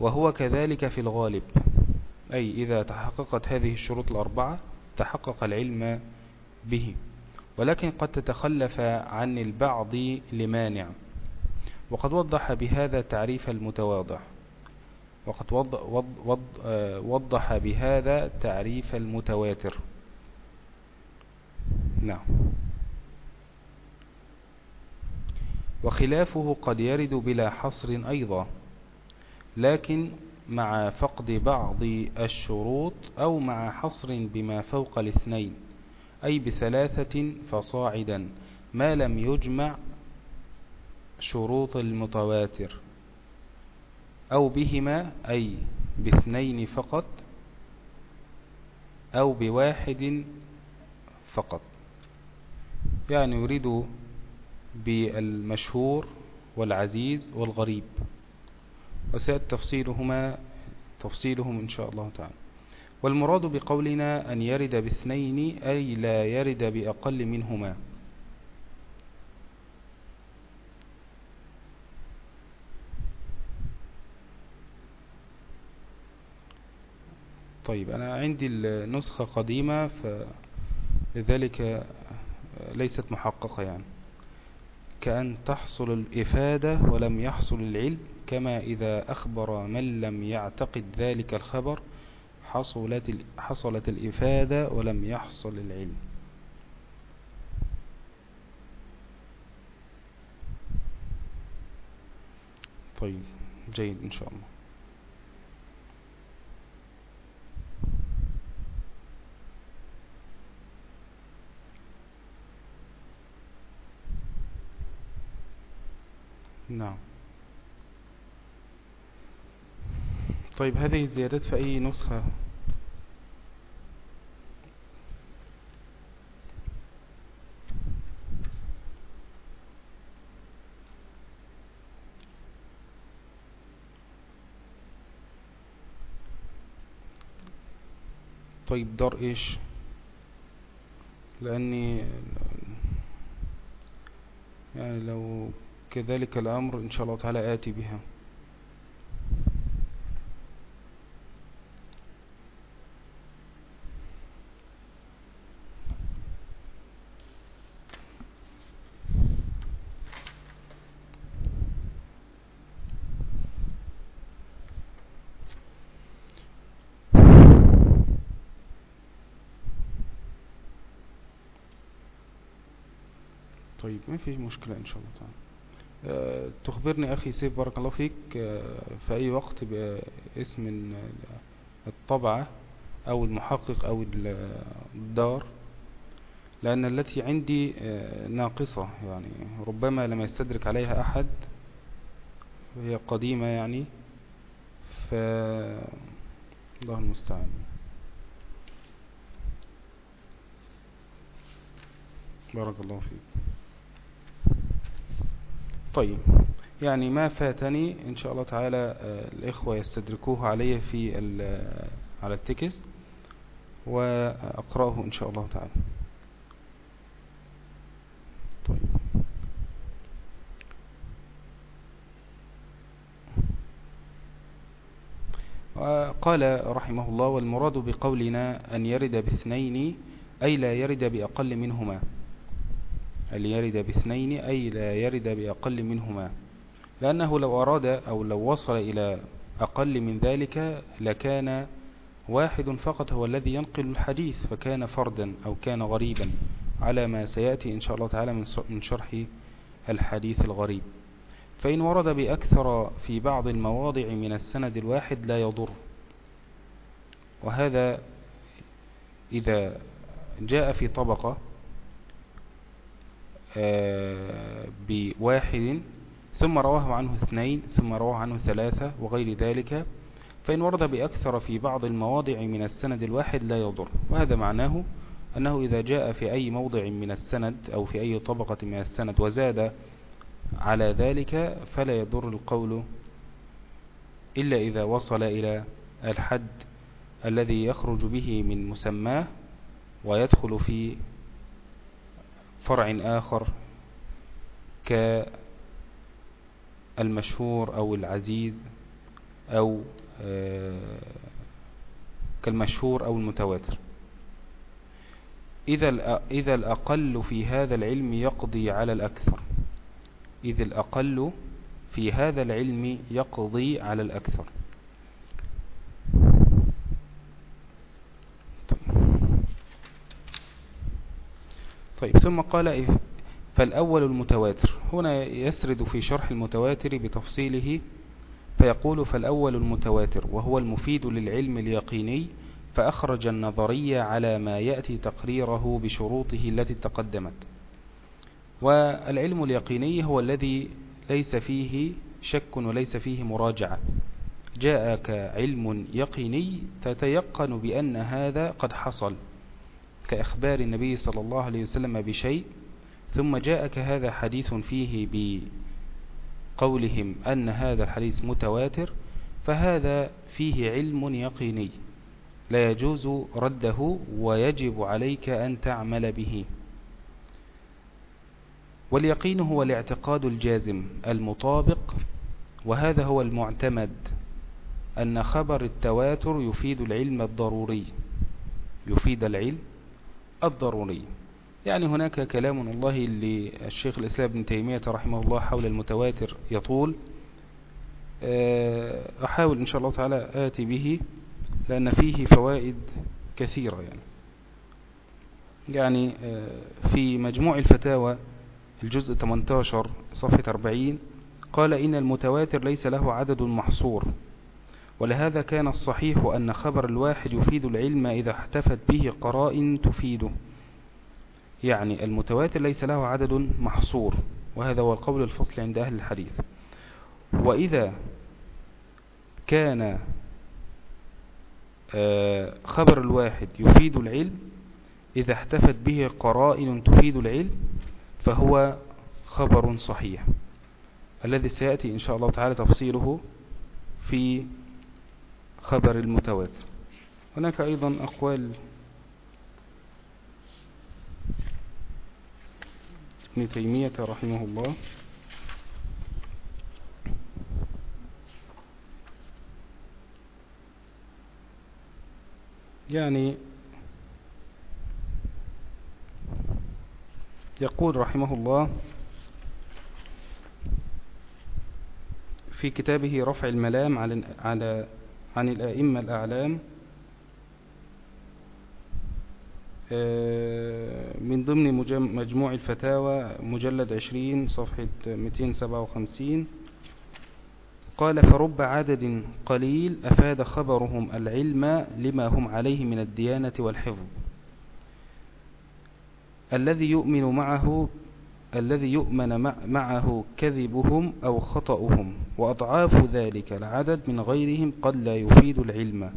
Speaker 1: وهو كذلك في الغالب. أي إذا تحققت هذه الشروط الأربعة تحقق العلم به. ولكن قد تتخلف عن البعض لمانع. وقد وضح بهذا تعريف المتواضع. وقد وضح بهذا تعريف المتواتر. نعم. وخلافه قد يرد بلا حصر أيضا لكن مع فقد بعض الشروط أو مع حصر بما فوق الاثنين أي بثلاثة فصاعدا ما لم يجمع شروط المتواتر أو بهما أي باثنين فقط أو بواحد فقط. يعني يريد بالمشهور والعزيز والغريب. وسيأتي تفصيلهما تفصيلهم إن شاء الله تعالى. والمراد بقولنا أن يرد باثنين أي لا يرد بأقل منهما. طيب أنا عندي النسخة قديمة فلذلك ليست محققة يعني. كأن تحصل الإفادة ولم يحصل العلم كما إذا أخبر من لم يعتقد ذلك الخبر حصلت, حصلت الإفادة ولم يحصل العلم. طيب جيد إن شاء الله. نعم. طيب هذه الزيادات في أي نسخة؟ طيب دار إيش؟ لأني يعني لو كذلك الأمر إن شاء الله تعالى آتي بها. طيب ما في مشكلة إن شاء الله تعالى. تخبرني أخي سيف بارك الله فيك أه في أي وقت باسم الطبعة أو المحقق أو الدار لأن التي عندي أه ناقصة يعني ربما لم يستدرك عليها أحد هي قديمة يعني ف الله المستعان. بارك الله فيك. طيب. يعني ما فاتني إن شاء الله تعالى آه، الإخوة يستدركوه علي في آه، على التكست وأقرأه إن شاء الله تعالى. طيب. قال رحمه الله والمراد بقولنا أن يرد باثنين أي لا يرد بأقل منهما. أن يرد باثنين أي لا يرد بأقل منهما؟ لأنه لو أراد أو لو وصل إلى أقل من ذلك لكان واحد فقط هو الذي ينقل الحديث فكان فردا أو كان غريبا على ما سيأتي إن شاء الله تعالى من شرح الحديث الغريب. فإن ورد بأكثر في بعض المواضع من السند الواحد لا يضر. وهذا إذا جاء في طبقة بواحد ثم رواه عنه اثنين ثم رواه عنه ثلاثة وغير ذلك فإن ورد بأكثر في بعض المواضع من السند الواحد لا يضر. وهذا معناه أنه إذا جاء في أي موضع من السند أو في أي طبقة من السند وزاد على ذلك فلا يضر القول إلا إذا وصل إلى الحد الذي يخرج به من مسماه ويدخل في فرع آخر كالمشهور أو العزيز أو آه، كالمشهور أو المتواتر. إذا إذا الأقل في هذا العلم يقضي على الأكثر. إذا الأقل في هذا العلم يقضي على الأكثر. طيب. ثم قال إيه؟ فالأول المتواتر. هنا يسرد في شرح المتواتر بتفصيله فيقول فالأول المتواتر وهو المفيد للعلم اليقيني فأخرج النظرية على ما يأتي تقريره بشروطه التي تقدمت. والعلم اليقيني هو الذي ليس فيه شك وليس فيه مراجعة. جاءك علم يقيني تتيقن بأن هذا قد حصل. كإخبار النبي صلى الله عليه وسلم بشيء ثم جاءك هذا حديث فيه بقولهم أن هذا الحديث متواتر فهذا فيه علم يقيني. لا يجوز رده ويجب عليك أن تعمل به. واليقين هو الاعتقاد الجازم المطابق وهذا هو المعتمد أن خبر التواتر يفيد العلم الضروري. يفيد العلم الضروري. يعني هناك كلام الله للشيخ الإسلام ابن تيمية رحمه الله حول المتواتر يطول. آه، أحاول إن شاء الله تعالى آتي به لأن فيه فوائد كثيرة يعني. يعني آه، في مجموع الفتاوى الجزء 18 صفحة 40 قال إن المتواتر ليس له عدد محصور. ولهذا كان الصحيح أن خبر الواحد يفيد العلم إذا احتفت به قرائن تفيده. يعني المتواتر ليس له عدد محصور وهذا هو القول الفصل عند أهل الحديث. وإذا كان آه، خبر الواحد يفيد العلم إذا احتفت به قرائن تفيد العلم فهو خبر صحيح. الذي سيأتي إن شاء الله تعالى تفصيله في خبر المتواتر. هناك أيضا أقوال ابن تيمية رحمه الله. يعني يقول رحمه الله في كتابه رفع الملام على على عن الأئمة الأعلام آه، من ضمن مجموع الفتاوى مجلد 20 صفحة 257 قال فرب عدد قليل أفاد خبرهم العلم لما هم عليه من الديانة والحفظ الذي يؤمن معه الذي يؤمن معه كذبهم أو خطأهم وأضعاف ذلك العدد من غيرهم قد لا يفيد العلم.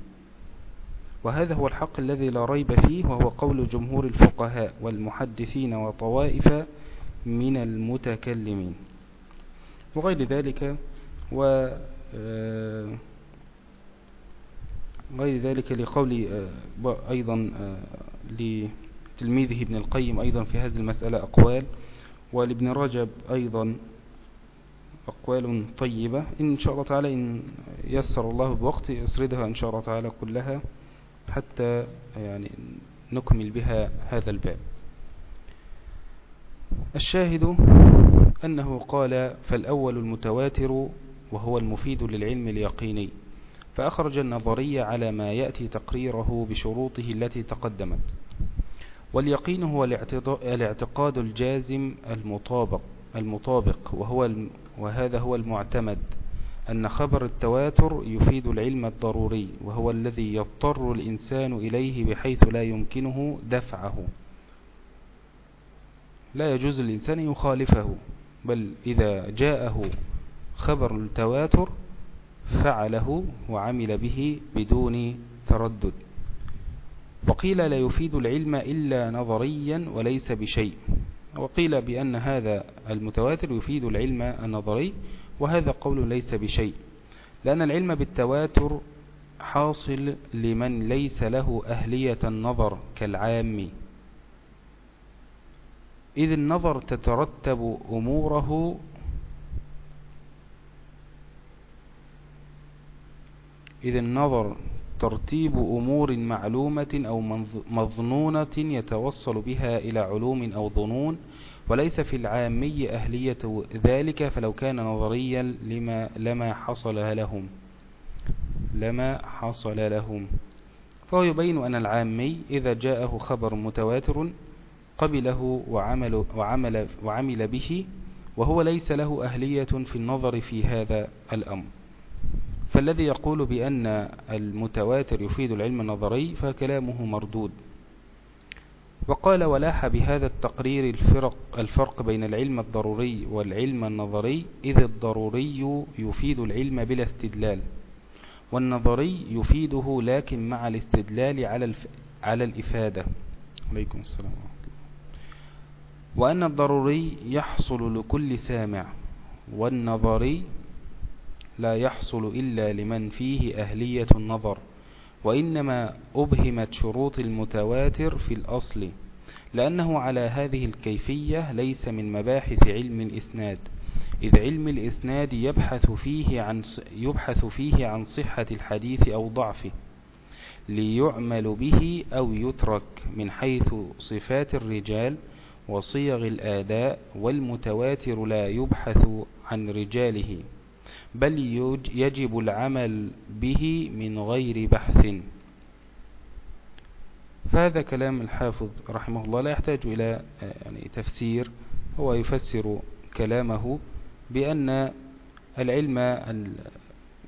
Speaker 1: وهذا هو الحق الذي لا ريب فيه وهو قول جمهور الفقهاء والمحدثين وطوائف من المتكلمين. وغير ذلك و آه، غير ذلك لقول آه، أيضا آه، لتلميذه ابن القيم أيضا في هذه المسألة أقوال. ولابن رجب أيضا أقوال طيبة. إن شاء الله تعالى إن يسر الله بوقت يسردها إن شاء الله تعالى كلها حتى يعني نكمل بها هذا الباب. الشاهد أنه قال فالأول المتواتر وهو المفيد للعلم اليقيني. فأخرج النظرية على ما يأتي تقريره بشروطه التي تقدمت. واليقين هو الاعتقاد الجازم المطابق المطابق وهو وهذا هو المعتمد أن خبر التواتر يفيد العلم الضروري وهو الذي يضطر الإنسان إليه بحيث لا يمكنه دفعه. لا يجوز الإنسان يخالفه بل إذا جاءه خبر التواتر فعله وعمل به بدون تردد. وقيل لا يفيد العلم إلا نظريا وليس بشيء. وقيل بأن هذا المتواتر يفيد العلم النظري وهذا قول ليس بشيء. لأن العلم بالتواتر حاصل لمن ليس له أهلية النظر كالعام. إذ النظر تترتب أموره إذ النظر ترتيب أمور معلومة أو مظنونة يتوصل بها إلى علوم أو ظنون وليس في العامي أهلية ذلك فلو كان نظريا لما, لما حصل لهم. لما حصل لهم. فهو يبين أن العامي إذا جاءه خبر متواتر قبله وعمل, وعمل, وعمل به وهو ليس له أهلية في النظر في هذا الأمر. فالذي يقول بأن المتواتر يفيد العلم النظري فكلامه مردود. وقال ولاح بهذا التقرير الفرق, الفرق بين العلم الضروري والعلم النظري إذ الضروري يفيد العلم بلا استدلال والنظري يفيده لكن مع الاستدلال على, الف... على الإفادة. عليكم السلام وأن الضروري يحصل لكل سامع والنظري لا يحصل إلا لمن فيه أهلية النظر وإنما أبهمت شروط المتواتر في الأصل لأنه على هذه الكيفية ليس من مباحث علم الإسناد إذ علم الإسناد يبحث فيه عن, يبحث فيه عن صحة الحديث أو ضعفه ليعمل به أو يترك من حيث صفات الرجال وصيغ الآداء والمتواتر لا يبحث عن رجاله. بل يجب العمل به من غير بحث. فهذا كلام الحافظ رحمه الله لا يحتاج إلى يعني تفسير. هو يفسر كلامه بأن العلم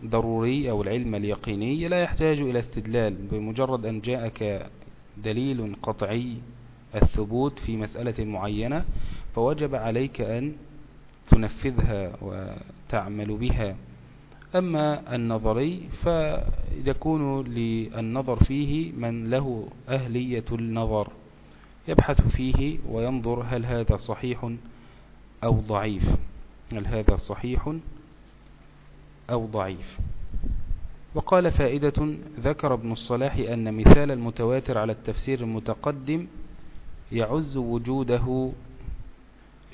Speaker 1: الضروري أو العلم اليقيني لا يحتاج إلى استدلال بمجرد أن جاءك دليل قطعي الثبوت في مسألة معينة فوجب عليك أن تنفذها وتعمل بها. أما النظري فيكون للنظر فيه من له أهلية النظر يبحث فيه وينظر هل هذا صحيح أو ضعيف. هل هذا صحيح أو ضعيف؟ وقال فائدة ذكر ابن الصلاح أن مثال المتواتر على التفسير المتقدم يعز وجوده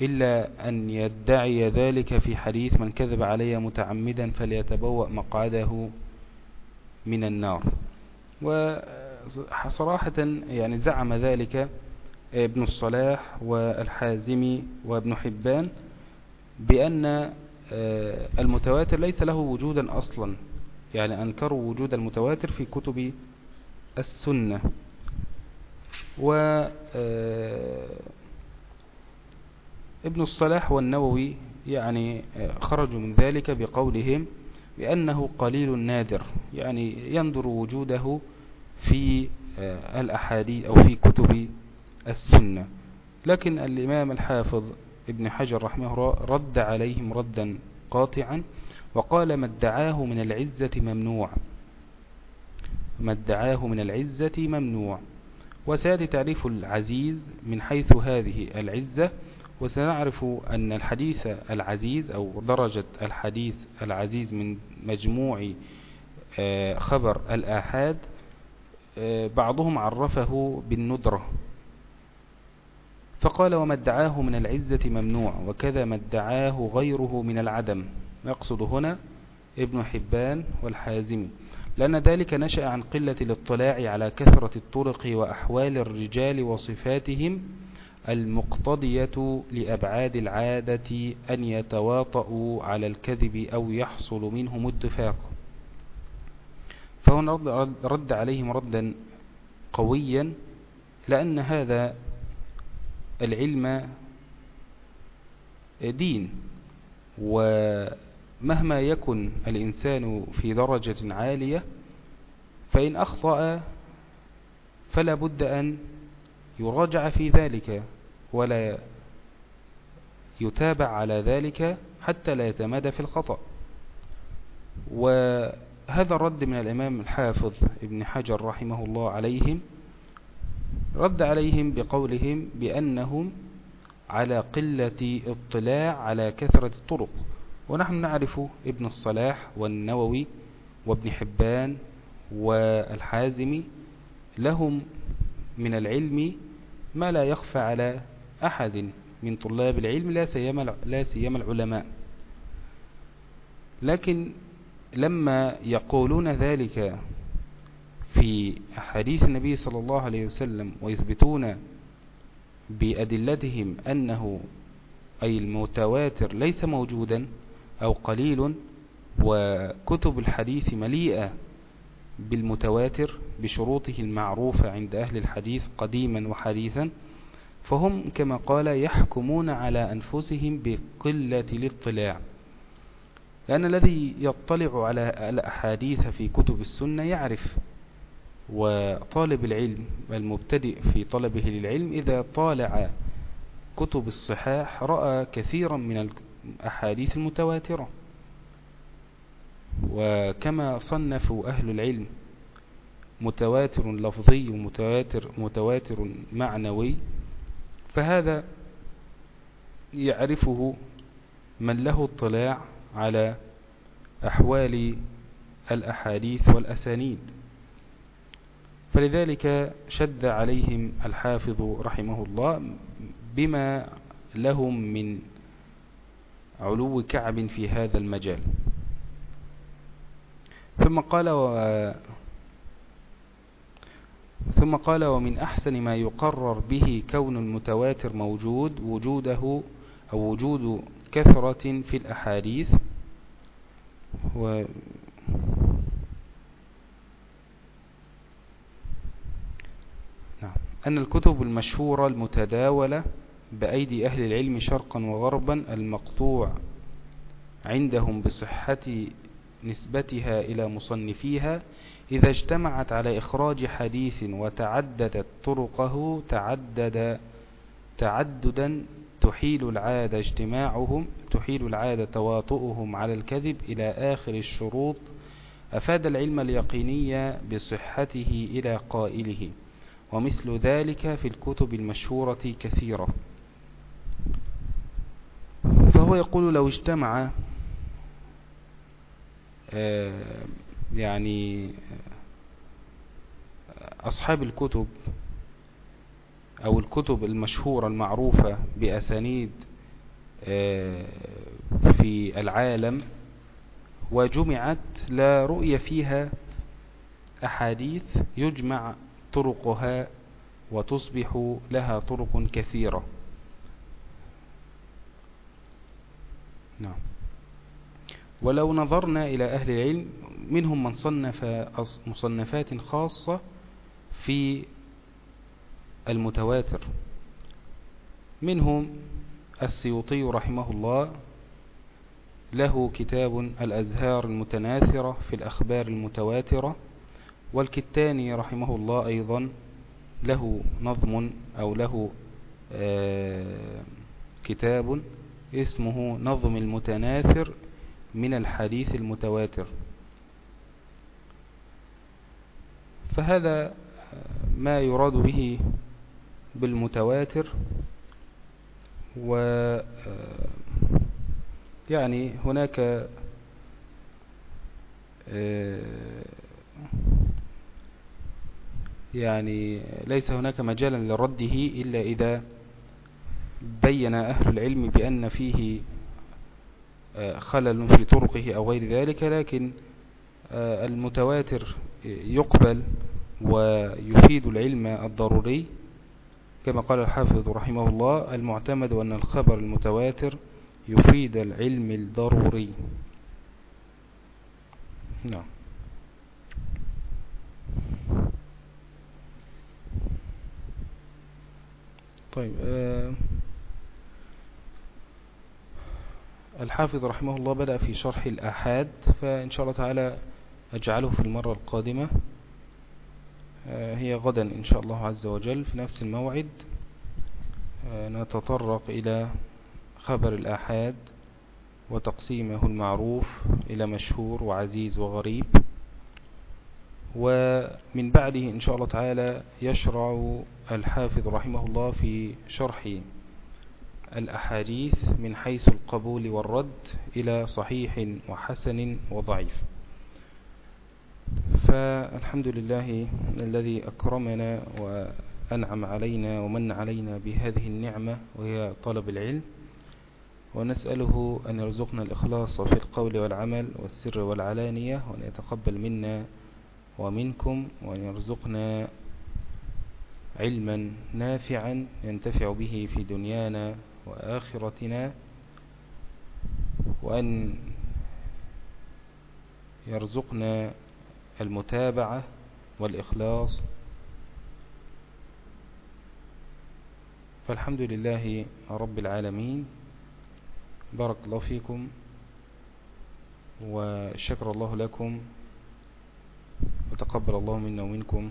Speaker 1: إلا أن يدعي ذلك في حديث من كذب علي متعمدا فليتبوأ مقعده من النار. وصراحة يعني زعم ذلك ابن الصلاح والحازمي وابن حبان بأن آه، المتواتر ليس له وجودا أصلا. يعني أنكروا وجود المتواتر في كتب السنة. و آه، ابن الصلاح والنووي يعني آه، خرجوا من ذلك بقولهم بأنه قليل نادر يعني ينظر وجوده في آه، الأحاديث أو في كتب السنة. لكن الإمام الحافظ ابن حجر رحمه الله رد عليهم ردا قاطعا وقال ما ادعاه من العزة ممنوع ما ادعاه من العزة ممنوع. وسيأتي تعريف العزيز من حيث هذه العزة. وسنعرف أن الحديث العزيز أو درجة الحديث العزيز من مجموع آه، خبر الآحاد آه، بعضهم عرفه بالندرة. فقال وما ادعاه من العزة ممنوع وكذا ما ادعاه غيره من العدم. يقصد هنا ابن حبان والحازمي لأن ذلك نشأ عن قلة الاطلاع على كثرة الطرق وأحوال الرجال وصفاتهم المقتضية لأبعاد العادة أن يتواطؤوا على الكذب أو يحصل منهم اتفاق. فهنا رد عليهم ردا قويا لأن هذا العلم دين مهما يكن الإنسان في درجة عالية فإن أخطأ فلا بد أن يراجع في ذلك. ولا يتابع على ذلك حتى لا يتمادى في الخطأ. وهذا الرد من الإمام الحافظ ابن حجر رحمه الله عليهم رد عليهم بقولهم بأنهم على قلة اطلاع على كثرة الطرق. ونحن نعرف ابن الصلاح والنووي وابن حبان والحازمي لهم من العلم ما لا يخفى على أحد من طلاب العلم لا سيما, لا سيما العلماء. لكن لما يقولون ذلك في حديث النبي صلى الله عليه وسلم ويثبتون بأدلتهم أنه أي المتواتر ليس موجودا أو قليل وكتب الحديث مليئة بالمتواتر بشروطه المعروفة عند أهل الحديث قديما وحديثا فهم كما قال يحكمون على أنفسهم بقلة الاطلاع. لأن الذي يطلع على الأحاديث في كتب السنة يعرف وطالب العلم المبتدئ في طلبه للعلم إذا طالع كتب الصحاح رأى كثيرا من الأحاديث المتواترة. وكما صنفوا أهل العلم متواتر لفظي ومتواتر متواتر معنوي فهذا يعرفه من له اطلاع على أحوال الأحاديث والأسانيد. فلذلك شد عليهم الحافظ رحمه الله بما لهم من علو كعب في هذا المجال. ثم قال ثم قال ومن أحسن ما يقرر به كون المتواتر موجود وجوده أو وجود كثرة في الأحاديث و نعم. أن الكتب المشهورة المتداولة بأيدي أهل العلم شرقا وغربا المقطوع عندهم بصحة نسبتها إلى مصنفيها إذا اجتمعت على إخراج حديث وتعددت طرقه تعدد تعددا تحيل العادة اجتماعهم تحيل العادة تواطؤهم على الكذب إلى آخر الشروط أفاد العلم اليقيني بصحته إلى قائله ومثل ذلك في الكتب المشهورة كثيرة. فهو يقول لو اجتمع يعني أصحاب الكتب أو الكتب المشهورة المعروفة بأسانيد آه، في العالم وجمعت لا رؤية فيها أحاديث يجمع طرقها وتصبح لها طرق كثيرة. نعم. ولو نظرنا إلى أهل العلم منهم من صنف مصنفات خاصة في المتواتر. منهم السيوطي رحمه الله له كتاب الأزهار المتناثرة في الأخبار المتواترة والكتاني رحمه الله أيضا له نظم أو له آه، كتاب اسمه نظم المتناثر من الحديث المتواتر. فهذا ما يراد به بالمتواتر و يعني هناك يعني ليس هناك مجالا لرده إلا إذا بين أهل العلم بأن فيه خلل في طرقه أو غير ذلك لكن آه، المتواتر يقبل ويفيد العلم الضروري. كما قال الحافظ رحمه الله المعتمد أن الخبر المتواتر يفيد العلم الضروري. نعم. طيب آه الحافظ رحمه الله بدأ في شرح الأحاد فإن شاء الله تعالى أجعله في المرة القادمة. آه، هي غدا إن شاء الله عز وجل في نفس الموعد. آه، نتطرق إلى خبر الآحاد وتقسيمه المعروف إلى مشهور وعزيز وغريب. ومن بعده إن شاء الله تعالى يشرع الحافظ رحمه الله في شرح الأحاديث من حيث القبول والرد إلى صحيح وحسن وضعيف. فالحمد لله الذي أكرمنا وأنعم علينا ومن علينا بهذه النعمة وهي طلب العلم. ونسأله أن يرزقنا الإخلاص في القول والعمل والسر والعلانية وأن يتقبل منا ومنكم وأن يرزقنا علما نافعا ينتفع به في دنيانا وآخرتنا وأن يرزقنا المتابعة والإخلاص. فالحمد لله رب العالمين. بارك الله فيكم وشكر الله لكم وتقبل الله منا ومنكم.